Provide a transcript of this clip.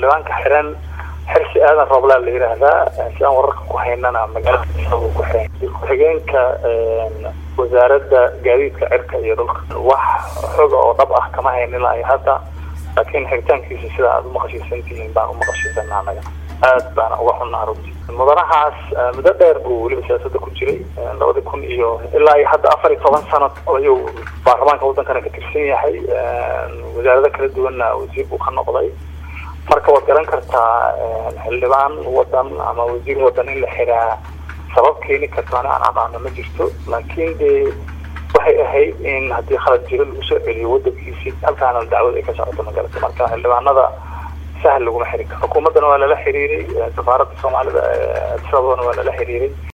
xildhibaanka xiran xirsi aadan rooblaa la yidhaahdaa si aan wararka ku haynana magaalada ku xiran ku-xigeenka wasaaradda gaadiidka cirka iyo dhulka. Wax xoga oo dhab ah kama haynin iyo hadda laakiin xiritaankiisa sida aada umaqashiisan tihiin baan umaqashiisana anaga. Aad baana uga xunnaa runtii. Mudanahaas muddo dheer buu weliba siyaasadda ku jiray labadi kun iyo ilaa iyo hadda afar iyo toban sano ayuu baarlamaanka waddankana ka tirsan yahay. Wasaarado kala duwanna wasiir buu ka noqday marka waad garan kartaa xildhibaan wadan ama wasiir wadan in la xiraa sabab keeni karto ani aan aqaano ma jirto. Laakiin dee waxay ahayd in haddii khalad jiro lagu soo celiyo wadankiisii halkaana dacwad ay ka socoto magarata marka xildhibaanada sahal laguma xirin karo. Xukuumaddana waa lala xiriiray safaaradda soomaalida adisababana waa lala xiriiray